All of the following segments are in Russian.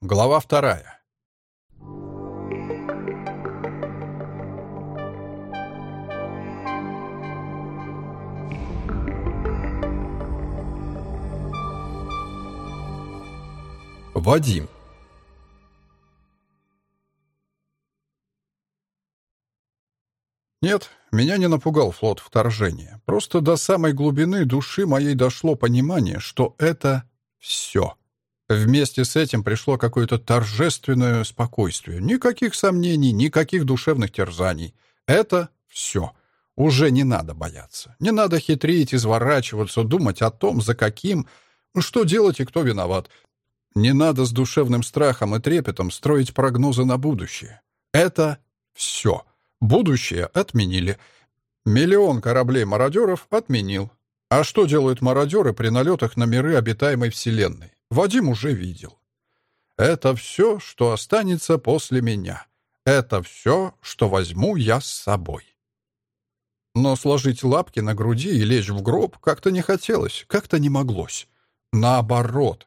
Глава вторая. Вадим. Нет, меня не напугал флот вторжения. Просто до самой глубины души моей дошло понимание, что это все. Вместе с этим пришло какое-то торжественное спокойствие. Никаких сомнений, никаких душевных терзаний. Это все. Уже не надо бояться. Не надо хитрить, изворачиваться, думать о том, за каким, что делать и кто виноват. Не надо с душевным страхом и трепетом строить прогнозы на будущее. Это все. Будущее отменили. Миллион кораблей-мародеров отменил. А что делают мародеры при налетах на миры обитаемой Вселенной? Вадим уже видел. Это все, что останется после меня. Это все, что возьму я с собой. Но сложить лапки на груди и лечь в гроб как-то не хотелось, как-то не моглось. Наоборот.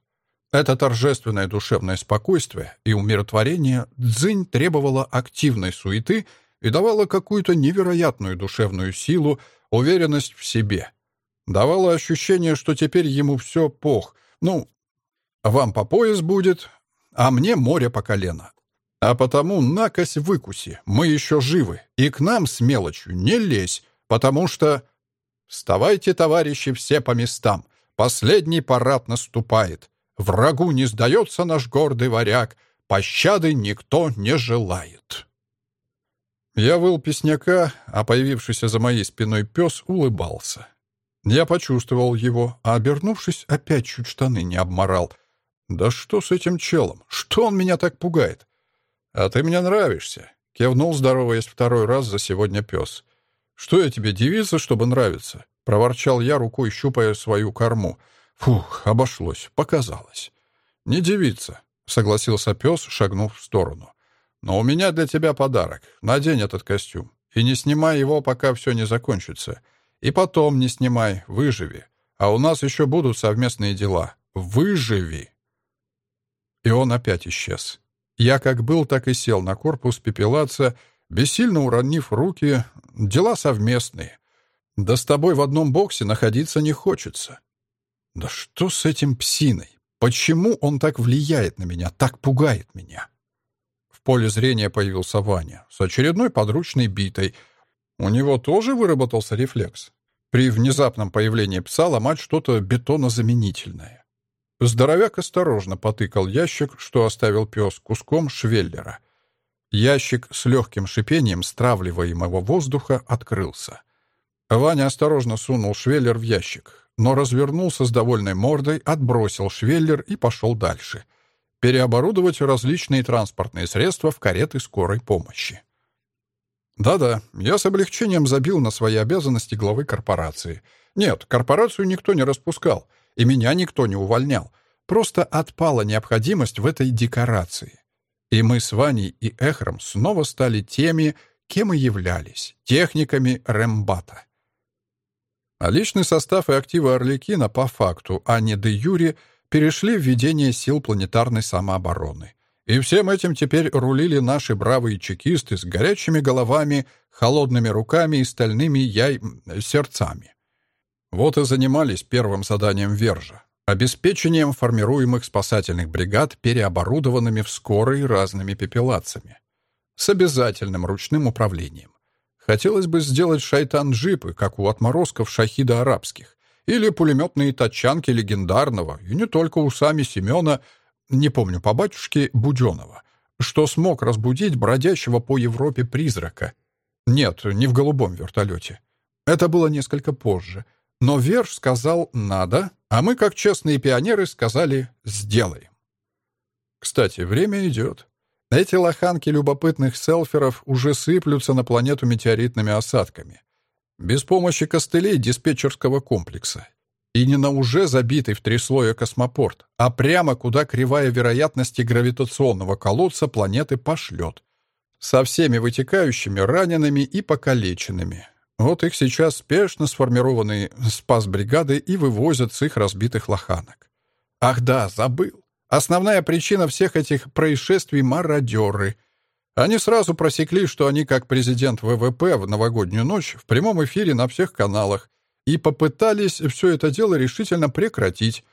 Это торжественное душевное спокойствие и умиротворение дзынь требовало активной суеты — и давала какую-то невероятную душевную силу, уверенность в себе. Давала ощущение, что теперь ему все пох. Ну, вам по пояс будет, а мне море по колено. А потому накось выкуси, мы еще живы, и к нам с мелочью не лезь, потому что... Вставайте, товарищи, все по местам. Последний парад наступает. Врагу не сдается наш гордый варяг, пощады никто не желает. Я выл песняка, а появившийся за моей спиной пес улыбался. Я почувствовал его, а, обернувшись, опять чуть штаны не обморал. «Да что с этим челом? Что он меня так пугает?» «А ты мне нравишься», — кивнул, здороваясь второй раз за сегодня пес. «Что я тебе, девица, чтобы нравиться?» — проворчал я, рукой щупая свою корму. «Фух, обошлось, показалось». «Не девица», — согласился пес, шагнув в сторону. Но у меня для тебя подарок. Надень этот костюм. И не снимай его, пока все не закончится. И потом не снимай, выживи. А у нас еще будут совместные дела. Выживи!» И он опять исчез. Я как был, так и сел на корпус пепелаца, бессильно уронив руки. Дела совместные. Да с тобой в одном боксе находиться не хочется. Да что с этим псиной? Почему он так влияет на меня, так пугает меня? В поле зрения появился Ваня с очередной подручной битой. У него тоже выработался рефлекс. При внезапном появлении пса ломать что-то бетонозаменительное. Здоровяк осторожно потыкал ящик, что оставил пес, куском швеллера. Ящик с легким шипением стравливаемого воздуха открылся. Ваня осторожно сунул швеллер в ящик, но развернулся с довольной мордой, отбросил швеллер и пошел дальше — переоборудовать различные транспортные средства в кареты скорой помощи. Да-да, я с облегчением забил на свои обязанности главы корпорации. Нет, корпорацию никто не распускал, и меня никто не увольнял. Просто отпала необходимость в этой декорации. И мы с Ваней и Эхром снова стали теми, кем и являлись, техниками Рембата. А личный состав и активы Орликина по факту, а не де юре, перешли в ведение сил планетарной самообороны. И всем этим теперь рулили наши бравые чекисты с горячими головами, холодными руками и стальными яй... сердцами. Вот и занимались первым заданием Вержа — обеспечением формируемых спасательных бригад переоборудованными в скорой разными пепелацами. С обязательным ручным управлением. Хотелось бы сделать шайтан-джипы, как у отморозков шахида арабских, или пулеметные тачанки легендарного, и не только у сами Семена, не помню по батюшке, Буденова, что смог разбудить бродящего по Европе призрака. Нет, не в голубом вертолете. Это было несколько позже. Но Верш сказал «надо», а мы, как честные пионеры, сказали «сделаем». Кстати, время идет. Эти лоханки любопытных селферов уже сыплются на планету метеоритными осадками без помощи костылей диспетчерского комплекса. И не на уже забитый в три слоя космопорт, а прямо куда кривая вероятности гравитационного колодца планеты пошлет. Со всеми вытекающими ранеными и покалеченными. Вот их сейчас спешно сформированные спас-бригады и вывозят с их разбитых лоханок. Ах да, забыл. Основная причина всех этих происшествий — мародеры. Они сразу просекли, что они, как президент ВВП в новогоднюю ночь, в прямом эфире на всех каналах, и попытались все это дело решительно прекратить.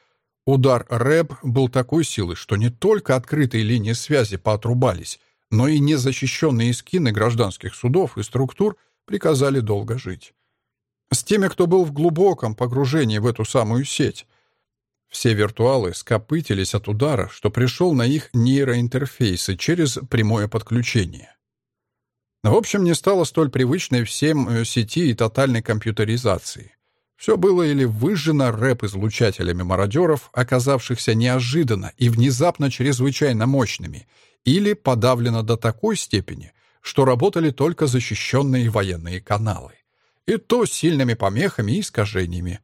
Удар рэп был такой силы, что не только открытые линии связи поотрубались, но и незащищенные скины гражданских судов и структур приказали долго жить. С теми, кто был в глубоком погружении в эту самую сеть, все виртуалы скопытились от удара, что пришел на их нейроинтерфейсы через прямое подключение. В общем, не стало столь привычной всем э, сети и тотальной компьютеризации. Все было или выжжено рэп-излучателями мародеров, оказавшихся неожиданно и внезапно чрезвычайно мощными, или подавлено до такой степени, что работали только защищенные военные каналы. И то сильными помехами и искажениями,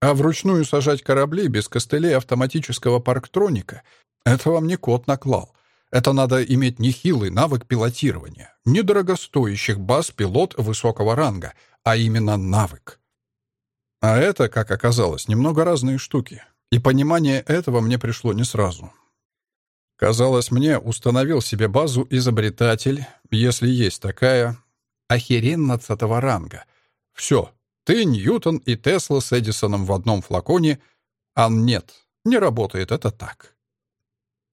а вручную сажать корабли без костылей автоматического парктроника — это вам не кот наклал. Это надо иметь нехилый навык пилотирования, недорогостоящих баз пилот высокого ранга, а именно навык. А это, как оказалось, немного разные штуки. И понимание этого мне пришло не сразу. Казалось мне, установил себе базу изобретатель, если есть такая, охереннадцатого ранга. Все, ты, Ньютон и Тесла с Эдисоном в одном флаконе, а нет, не работает это так.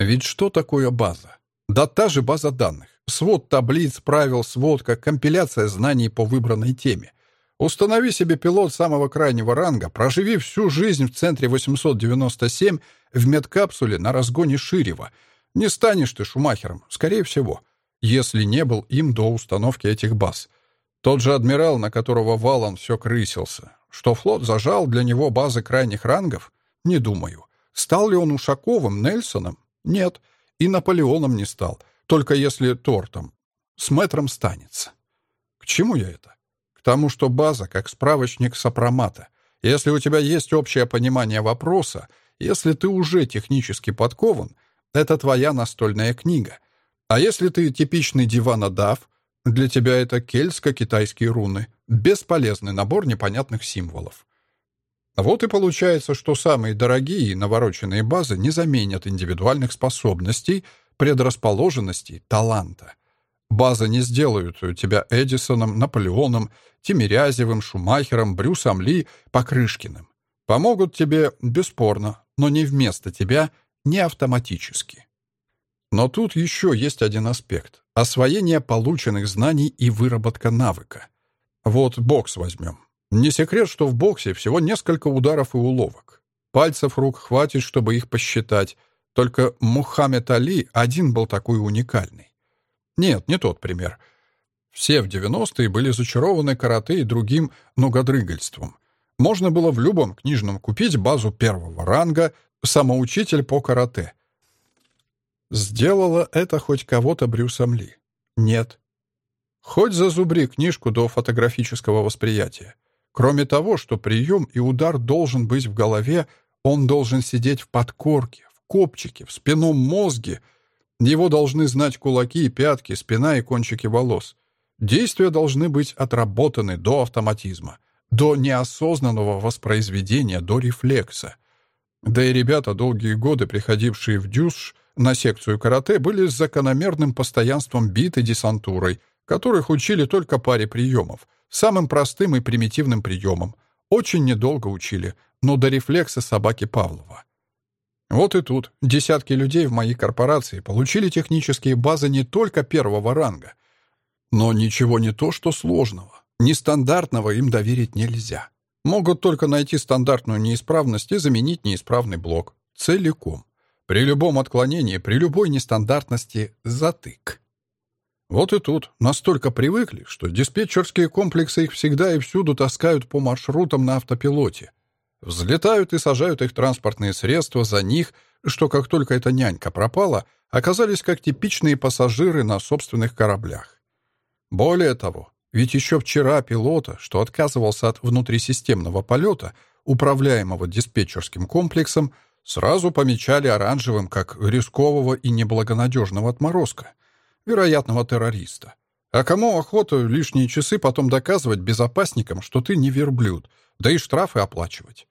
Ведь что такое база? Да та же база данных. Свод таблиц, правил, сводка, компиляция знаний по выбранной теме. Установи себе пилот самого крайнего ранга, проживи всю жизнь в центре 897 в медкапсуле на разгоне Ширева. Не станешь ты шумахером, скорее всего, если не был им до установки этих баз. Тот же адмирал, на которого Валан все крысился. Что флот зажал для него базы крайних рангов? Не думаю. Стал ли он Ушаковым, Нельсоном? Нет. И Наполеоном не стал. Только если тортом. С мэтром станется. К чему я это? К тому, что база как справочник сопромата. Если у тебя есть общее понимание вопроса, если ты уже технически подкован, это твоя настольная книга. А если ты типичный диванодав, для тебя это кельтско-китайские руны. Бесполезный набор непонятных символов. Вот и получается, что самые дорогие и навороченные базы не заменят индивидуальных способностей, предрасположенностей, таланта. Базы не сделают тебя Эдисоном, Наполеоном, Тимирязевым, Шумахером, Брюсом Ли, Покрышкиным. Помогут тебе, бесспорно, но не вместо тебя, не автоматически. Но тут еще есть один аспект — освоение полученных знаний и выработка навыка. Вот бокс возьмем. Не секрет, что в боксе всего несколько ударов и уловок. Пальцев рук хватит, чтобы их посчитать. Только Мухаммед Али один был такой уникальный. Нет, не тот пример. Все в 90-е были зачарованы карате и другим ногодрыгальством. Можно было в любом книжном купить базу первого ранга «Самоучитель по карате», Сделала это хоть кого-то Брюсом Ли? Нет. Хоть зазубри книжку до фотографического восприятия. Кроме того, что прием и удар должен быть в голове, он должен сидеть в подкорке, в копчике, в спинном мозге. Его должны знать кулаки и пятки, спина и кончики волос. Действия должны быть отработаны до автоматизма, до неосознанного воспроизведения, до рефлекса. Да и ребята, долгие годы приходившие в дюш, на секцию карате были с закономерным постоянством биты десантурой, которых учили только паре приемов, самым простым и примитивным приемом. Очень недолго учили, но до рефлекса собаки Павлова. Вот и тут десятки людей в моей корпорации получили технические базы не только первого ранга. Но ничего не то, что сложного. Нестандартного им доверить нельзя. Могут только найти стандартную неисправность и заменить неисправный блок. Целиком. При любом отклонении, при любой нестандартности — затык. Вот и тут настолько привыкли, что диспетчерские комплексы их всегда и всюду таскают по маршрутам на автопилоте. Взлетают и сажают их транспортные средства за них, что как только эта нянька пропала, оказались как типичные пассажиры на собственных кораблях. Более того, ведь еще вчера пилота, что отказывался от внутрисистемного полета, управляемого диспетчерским комплексом, сразу помечали оранжевым как рискового и неблагонадежного отморозка, вероятного террориста. А кому охота лишние часы потом доказывать безопасникам, что ты не верблюд, да и штрафы оплачивать?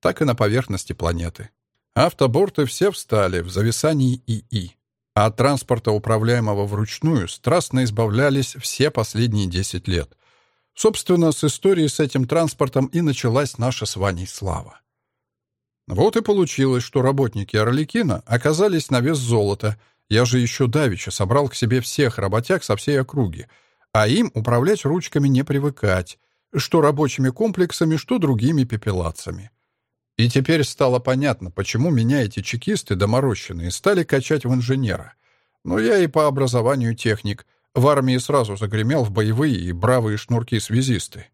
Так и на поверхности планеты. Автоборты все встали в зависании ИИ, а от транспорта, управляемого вручную, страстно избавлялись все последние 10 лет. Собственно, с истории с этим транспортом и началась наша с Ваней слава. Вот и получилось, что работники Орликина оказались на вес золота. Я же еще давеча собрал к себе всех работяг со всей округи, а им управлять ручками не привыкать, что рабочими комплексами, что другими пепелацами. И теперь стало понятно, почему меня эти чекисты доморощенные стали качать в инженера. Но я и по образованию техник. В армии сразу загремел в боевые и бравые шнурки-связисты.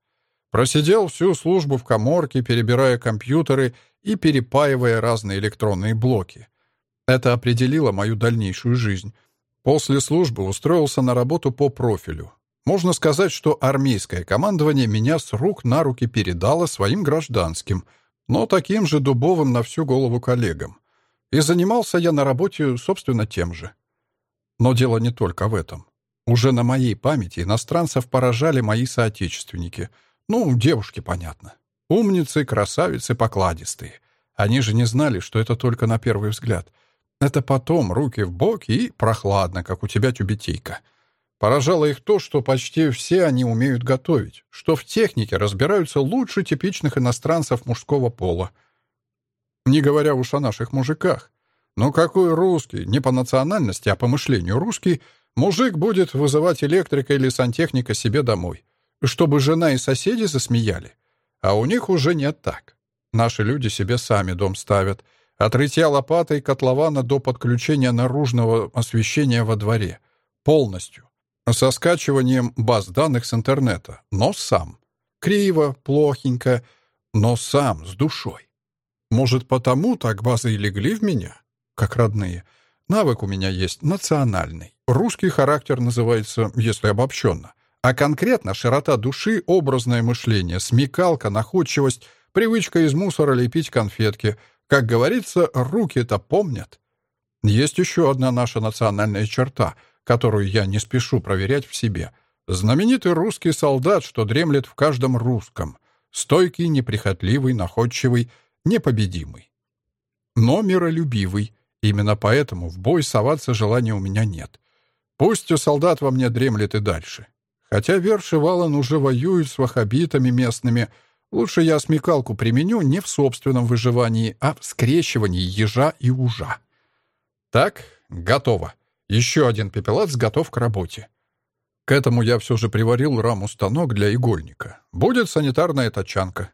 Просидел всю службу в коморке, перебирая компьютеры и перепаивая разные электронные блоки. Это определило мою дальнейшую жизнь. После службы устроился на работу по профилю. Можно сказать, что армейское командование меня с рук на руки передало своим гражданским — но таким же дубовым на всю голову коллегам. И занимался я на работе, собственно, тем же. Но дело не только в этом. Уже на моей памяти иностранцев поражали мои соотечественники. Ну, девушки, понятно. Умницы, красавицы, покладистые. Они же не знали, что это только на первый взгляд. Это потом руки в боки и прохладно, как у тебя тюбетейка. Поражало их то, что почти все они умеют готовить, что в технике разбираются лучше типичных иностранцев мужского пола. Не говоря уж о наших мужиках. Но какой русский, не по национальности, а по мышлению русский, мужик будет вызывать электрика или сантехника себе домой, чтобы жена и соседи засмеяли? А у них уже нет так. Наши люди себе сами дом ставят, от рытья лопатой котлована до подключения наружного освещения во дворе. Полностью со скачиванием баз данных с интернета, но сам. Криво, плохенько, но сам, с душой. Может, потому так базы и легли в меня, как родные. Навык у меня есть национальный. Русский характер называется, если обобщенно. А конкретно широта души, образное мышление, смекалка, находчивость, привычка из мусора лепить конфетки. Как говорится, руки-то помнят. Есть еще одна наша национальная черта — которую я не спешу проверять в себе. Знаменитый русский солдат, что дремлет в каждом русском. Стойкий, неприхотливый, находчивый, непобедимый. Но миролюбивый. Именно поэтому в бой соваться желания у меня нет. Пусть солдат во мне дремлет и дальше. Хотя Верш и Валан уже воюют с вахабитами местными, лучше я смекалку применю не в собственном выживании, а в скрещивании ежа и ужа. Так, готово. Еще один пепелац готов к работе. К этому я все же приварил раму-станок для игольника. Будет санитарная тачанка.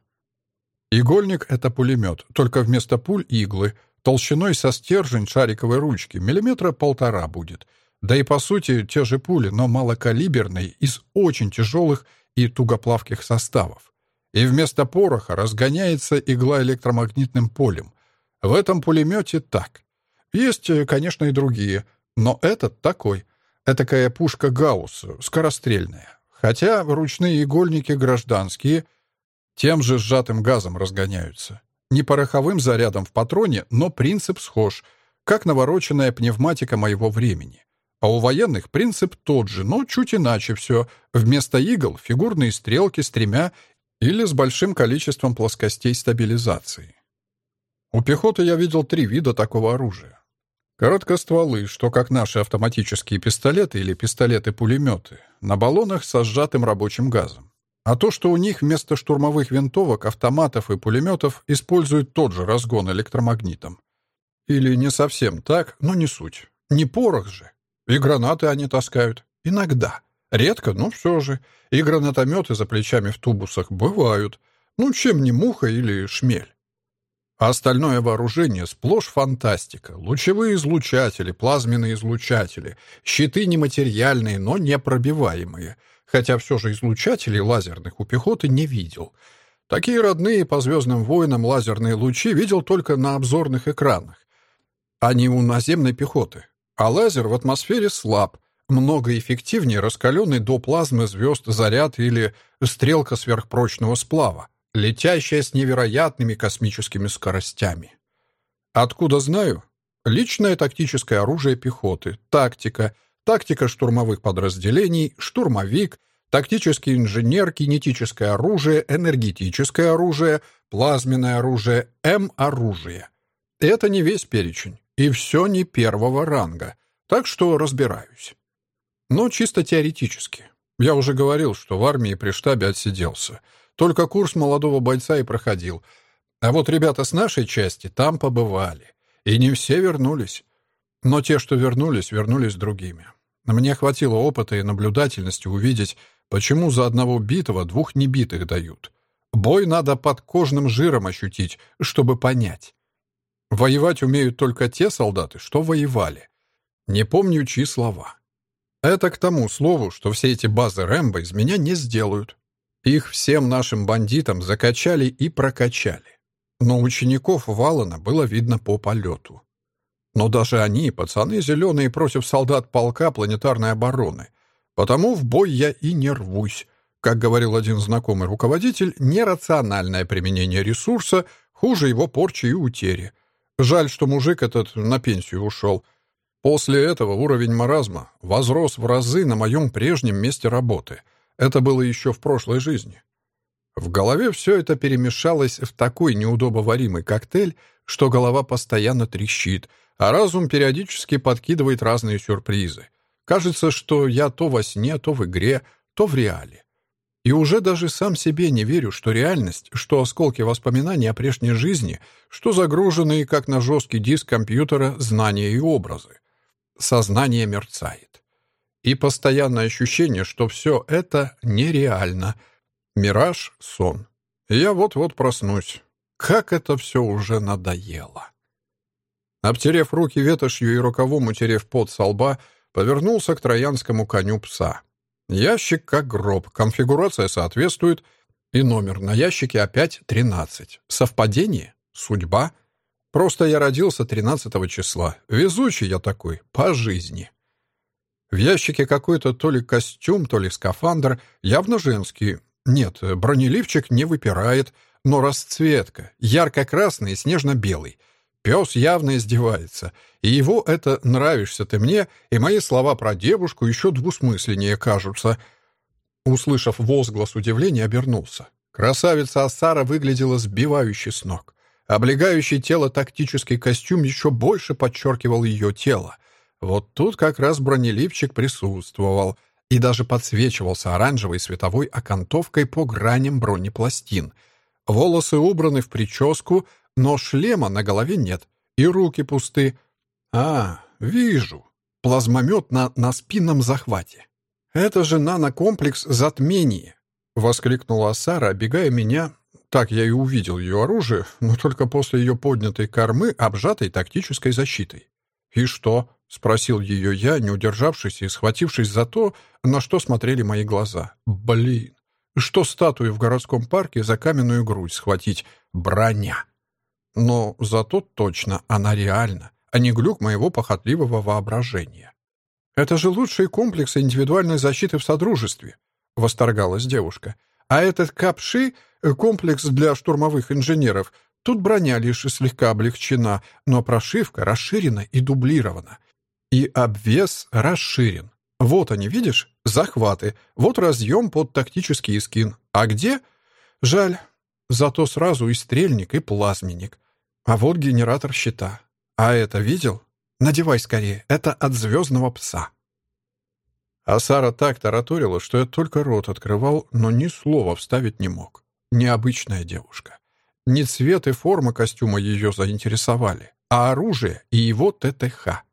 Игольник — это пулемет, только вместо пуль — иглы. Толщиной со стержень шариковой ручки миллиметра полтора будет. Да и по сути те же пули, но малокалиберные, из очень тяжелых и тугоплавких составов. И вместо пороха разгоняется игла электромагнитным полем. В этом пулемете так. Есть, конечно, и другие — но этот такой. Этакая пушка Гаусса, скорострельная. Хотя ручные игольники гражданские тем же сжатым газом разгоняются. Не пороховым зарядом в патроне, но принцип схож, как навороченная пневматика моего времени. А у военных принцип тот же, но чуть иначе все. Вместо игл — фигурные стрелки с тремя или с большим количеством плоскостей стабилизации. У пехоты я видел три вида такого оружия. Короткостволы, что как наши автоматические пистолеты или пистолеты-пулеметы, на баллонах со сжатым рабочим газом. А то, что у них вместо штурмовых винтовок, автоматов и пулеметов используют тот же разгон электромагнитом. Или не совсем так, но не суть. Не порох же. И гранаты они таскают. Иногда. Редко, но все же. И гранатометы за плечами в тубусах бывают. Ну, чем не муха или шмель. А остальное вооружение сплошь фантастика. Лучевые излучатели, плазменные излучатели, щиты нематериальные, но непробиваемые. Хотя все же излучателей лазерных у пехоты не видел. Такие родные по «Звездным войнам» лазерные лучи видел только на обзорных экранах. Они у наземной пехоты. А лазер в атмосфере слаб, много эффективнее раскаленный до плазмы звезд заряд или стрелка сверхпрочного сплава летящая с невероятными космическими скоростями. Откуда знаю? Личное тактическое оружие пехоты, тактика, тактика штурмовых подразделений, штурмовик, тактический инженер, кинетическое оружие, энергетическое оружие, плазменное оружие, М-оружие. Это не весь перечень, и все не первого ранга, так что разбираюсь. Но чисто теоретически. Я уже говорил, что в армии при штабе отсиделся. Только курс молодого бойца и проходил. А вот ребята с нашей части там побывали. И не все вернулись. Но те, что вернулись, вернулись другими. Мне хватило опыта и наблюдательности увидеть, почему за одного битого двух небитых дают. Бой надо под кожным жиром ощутить, чтобы понять. Воевать умеют только те солдаты, что воевали. Не помню, чьи слова. Это к тому слову, что все эти базы Рэмбо из меня не сделают. Их всем нашим бандитам закачали и прокачали. Но учеников Валана было видно по полету. Но даже они, пацаны зеленые, против солдат полка планетарной обороны. Потому в бой я и не рвусь. Как говорил один знакомый руководитель, нерациональное применение ресурса хуже его порчи и утери. Жаль, что мужик этот на пенсию ушел. После этого уровень маразма возрос в разы на моем прежнем месте работы. Это было еще в прошлой жизни. В голове все это перемешалось в такой неудобоваримый коктейль, что голова постоянно трещит, а разум периодически подкидывает разные сюрпризы. Кажется, что я то во сне, то в игре, то в реале. И уже даже сам себе не верю, что реальность, что осколки воспоминаний о прежней жизни, что загруженные, как на жесткий диск компьютера, знания и образы. Сознание мерцает. И постоянное ощущение, что все это нереально. Мираж — сон. я вот-вот проснусь. Как это все уже надоело. Обтерев руки ветошью и рукавом утерев пот со лба, повернулся к троянскому коню пса. Ящик как гроб, конфигурация соответствует, и номер на ящике опять 13. Совпадение? Судьба? Просто я родился 13 числа. Везучий я такой, по жизни. В ящике какой-то то ли костюм, то ли скафандр, явно женский. Нет, бронеливчик не выпирает, но расцветка, ярко-красный и снежно-белый. Пес явно издевается, и его это «нравишься ты мне», и мои слова про девушку еще двусмысленнее кажутся. Услышав возглас удивления, обернулся. Красавица Асара выглядела сбивающе с ног. Облегающий тело тактический костюм еще больше подчеркивал ее тело. Вот тут как раз бронеливчик присутствовал и даже подсвечивался оранжевой световой окантовкой по граням бронепластин. Волосы убраны в прическу, но шлема на голове нет, и руки пусты. А, вижу. Плазмомет на, на спинном захвате. Это же нанокомплекс затмения. Воскликнула Сара, оббегая меня. Так я и увидел ее оружие, но только после ее поднятой кормы, обжатой тактической защитой. «И что?» — спросил ее я, не удержавшись и схватившись за то, на что смотрели мои глаза. «Блин! Что статую в городском парке за каменную грудь схватить? Броня!» Но зато точно она реальна, а не глюк моего похотливого воображения. «Это же лучшие комплексы индивидуальной защиты в Содружестве», — восторгалась девушка. «А этот Капши — комплекс для штурмовых инженеров. Тут броня лишь слегка облегчена, но прошивка расширена и дублирована. И обвес расширен. Вот они, видишь? Захваты. Вот разъем под тактический скин. А где? Жаль. Зато сразу и стрельник, и плазменник. А вот генератор щита. А это видел? Надевай скорее, это от звездного пса. А Сара так тараторила, что я только рот открывал, но ни слова вставить не мог. Необычная девушка. Не цвет и форма костюма ее заинтересовали, а оружие и его ТТХ.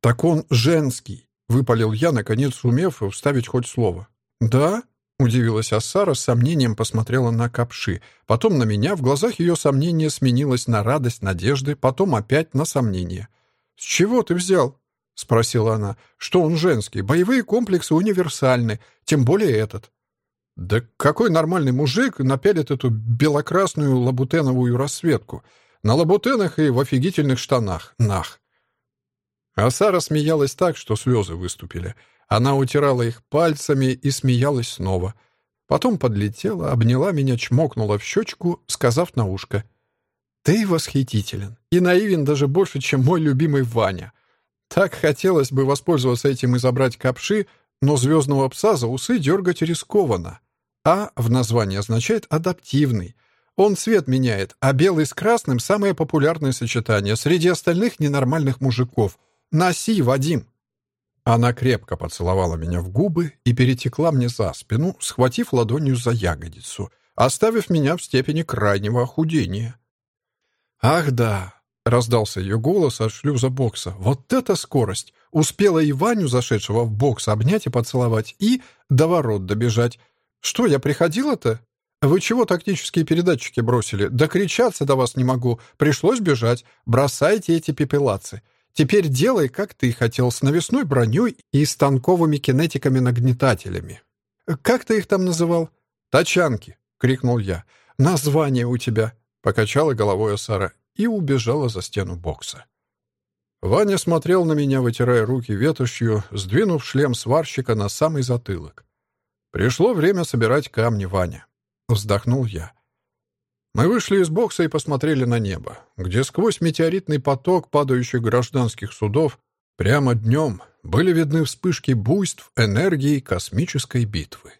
«Так он женский», — выпалил я, наконец сумев вставить хоть слово. «Да?» Удивилась Ассара, с сомнением посмотрела на Капши, потом на меня, в глазах ее сомнение сменилось на радость, надежды, потом опять на сомнение. «С чего ты взял?» — спросила она. «Что он женский? Боевые комплексы универсальны, тем более этот». «Да какой нормальный мужик напялит эту белокрасную лабутеновую расцветку? На лабутенах и в офигительных штанах. Нах!» А Сара смеялась так, что слезы выступили. Она утирала их пальцами и смеялась снова. Потом подлетела, обняла меня, чмокнула в щечку, сказав на ушко. «Ты восхитителен и наивен даже больше, чем мой любимый Ваня. Так хотелось бы воспользоваться этим и забрать капши, но звездного пса за усы дергать рискованно. А в названии означает «адаптивный». Он цвет меняет, а белый с красным — самое популярное сочетание среди остальных ненормальных мужиков. Носи, Вадим!» Она крепко поцеловала меня в губы и перетекла мне за спину, схватив ладонью за ягодицу, оставив меня в степени крайнего охудения. «Ах да!» — раздался ее голос от шлюза бокса. «Вот это скорость! Успела и Ваню, зашедшего в бокс, обнять и поцеловать, и до ворот добежать. Что, я приходила-то? Вы чего тактические передатчики бросили? Докричаться до вас не могу. Пришлось бежать. Бросайте эти пепелацы. Теперь делай, как ты хотел, с навесной броней и станковыми кинетиками-нагнетателями. Как ты их там называл? Тачанки, крикнул я. Название у тебя, покачала головой Сара и убежала за стену бокса. Ваня смотрел на меня, вытирая руки ветошью, сдвинув шлем сварщика на самый затылок. «Пришло время собирать камни, Ваня», — вздохнул я. Мы вышли из бокса и посмотрели на небо, где сквозь метеоритный поток падающих гражданских судов прямо днем были видны вспышки буйств энергии космической битвы.